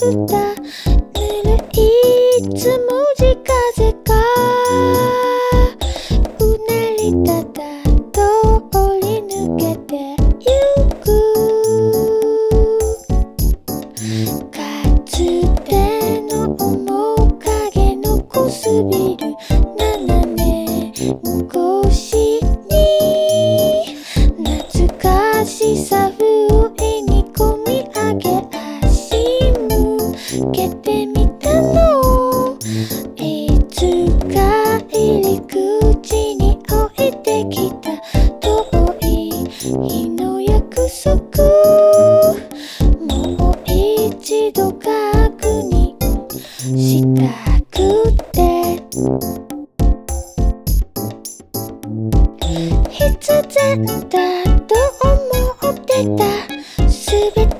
da da da. 帰り口に置いてきた。遠い日の約束。もう一度確認したくて。必然だと思ってた。全て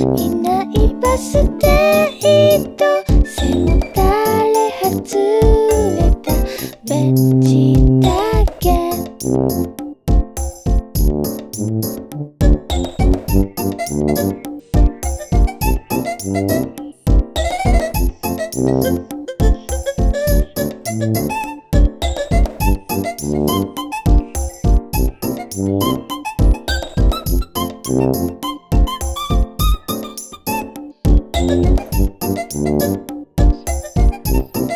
いないバス停で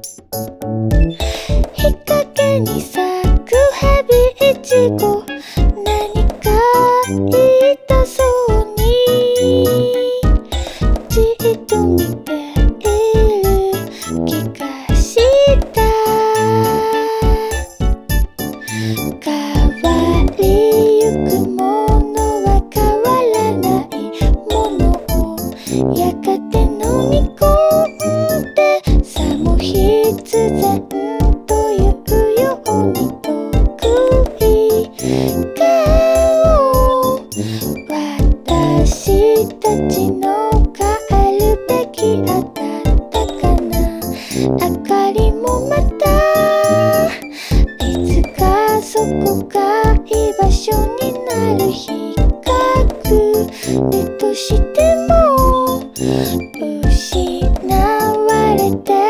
日陰に咲くヘビイチゴ何か言いたそうに。じっと見てこが居場所になる比較。目としても失われて